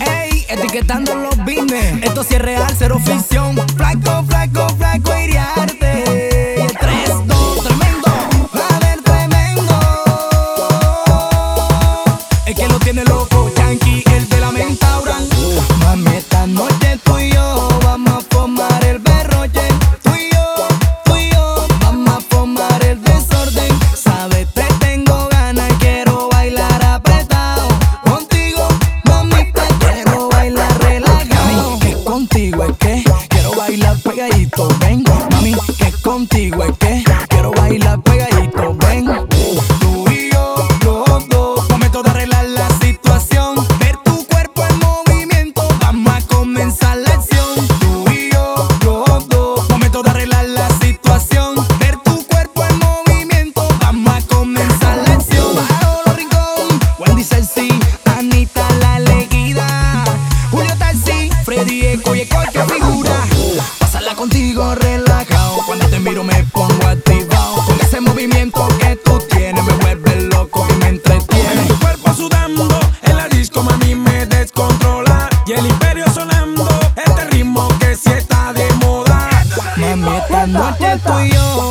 Ey, etiquetando los bines. Esto sí es real, cero ficción. Quiero bailar pegadito, ven. Tú y yo, los dos, momento de arreglar la situación. Ver tu cuerpo en movimiento, vamos a comenzar la acción. Tú y yo, los dos, momento de arreglar la situación. Ver tu cuerpo en movimiento, vamos a comenzar la acción. Paolo Rincón, Wendy Celsi, Anita la Julio Tarsi, Freddy Eco y Eco que figura. Pasarla contigo relajado, mami me descontrola. Y el imperio sonando, este ritmo que sí está de moda. Mami, esta noche tú y yo